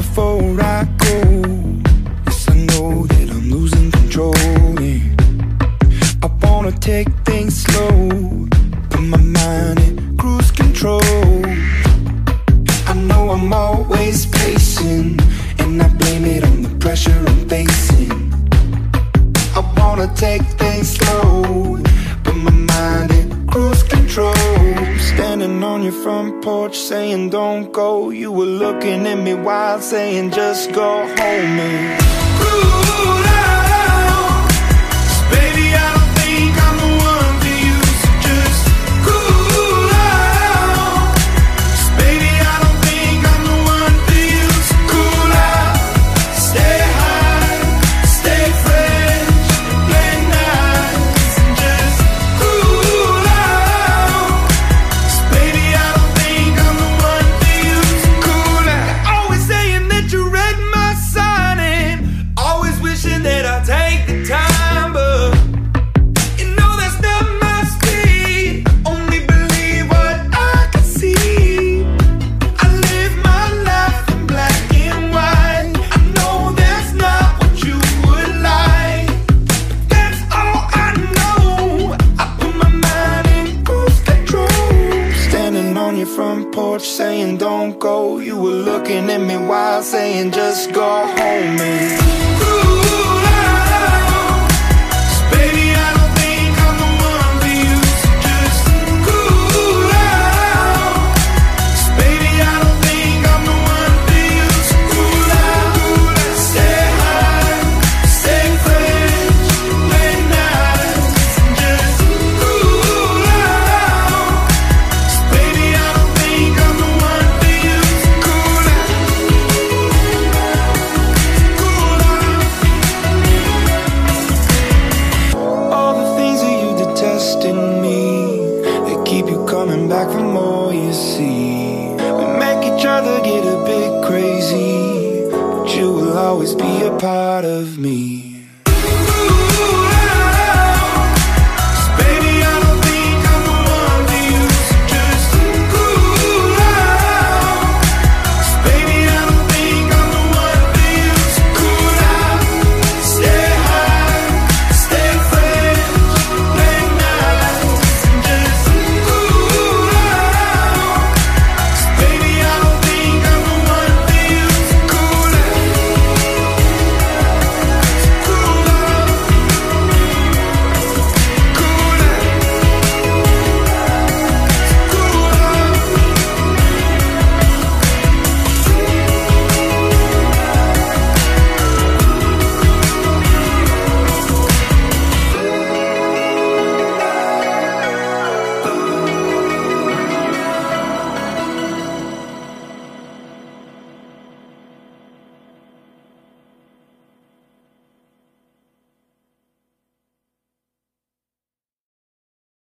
before I go Yes, I know that I'm losing control. I wanna take things slow Put my mind in cruise control I know I'm always pacing And I blame it on the pressure I'm facing I wanna take things slow, put my mind in cruise control. Standing on your front porch saying don't go. You were looking at me while saying just go home saying don't go. You were looking at me while saying just go home and back for more, you see. We make each other get a bit crazy But you will always be a part of me